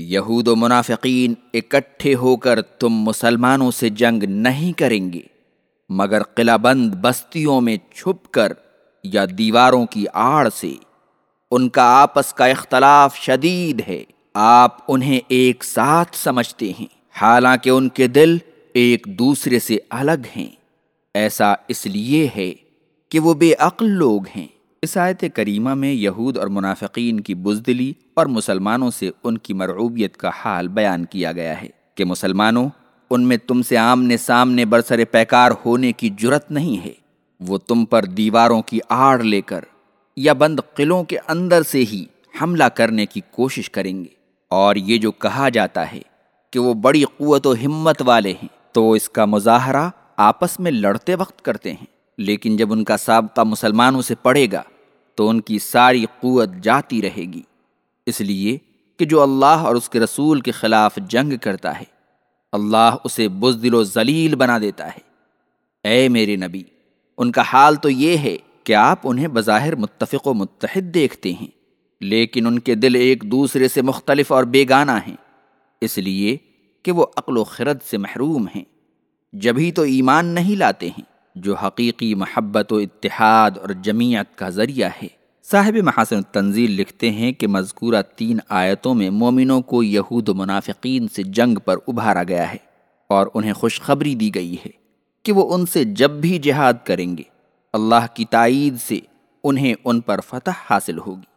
یہود و منافقین اکٹھے ہو کر تم مسلمانوں سے جنگ نہیں کریں گے، مگر قلعہ بند بستیوں میں چھپ کر یا دیواروں کی آڑ سے۔ ان کا آپس کا اختلاف شدید ہے، آپ انہیں ایک ساتھ سمجھتے ہیں۔ حالانکہ ان کے دل ایک دوسرے سے الگ ہیں۔ ایسا اس لیے ہے کہ وہ بے عقل لوگ ہیں۔ اس آیت کریمہ میں یہود اور منافقین کی بزدلی اور مسلمانوں سے ان کی مرعوبیت کا حال بیان کیا گیا ہے کہ مسلمانوں، ان میں تم سے آمنے سامنے برسر پیکار ہونے کی جرت نہیں ہے۔ وہ تم پر دیواروں کی آڑ لے کر یا بند قلعوں کے اندر سے ہی حملہ کرنے کی کوشش کریں گے۔ اور یہ جو کہا جاتا ہے کہ وہ بڑی قوت و ہمت والے ہیں، تو اس کا مظاہرہ آپس میں لڑتے وقت کرتے ہیں۔ لیکن جب ان کا سابقہ مسلمانوں سے پڑے گا تو ان کی ساری قوت جاتی رہے گی۔ اس لیے کہ جو اللہ اور اس کے رسول کے خلاف جنگ کرتا ہے، اللہ اسے بزدل و ذلیل بنا دیتا ہے۔ اے میرے نبی، ان کا حال تو یہ ہے کہ آپ انہیں بظاہر متفق و متحد دیکھتے ہیں، لیکن ان کے دل ایک دوسرے سے مختلف اور بیگانہ ہیں۔ اس لیے کہ وہ عقل و خرد سے محروم ہیں۔ جبھی تو ایمان نہیں لاتے ہیں۔ جو حقیقی محبت و اتحاد اور جمعیت کا ذریعہ ہے۔ صاحب محاسن التنزیل لکھتے ہیں کہ مذکورہ تین آیتوں میں مومنوں کو یہود و منافقین سے جنگ پر ابھارا گیا ہے اور انہیں خوشخبری دی گئی ہے کہ وہ ان سے جب بھی جہاد کریں گے، اللہ کی تائید سے انہیں ان پر فتح حاصل ہوگی۔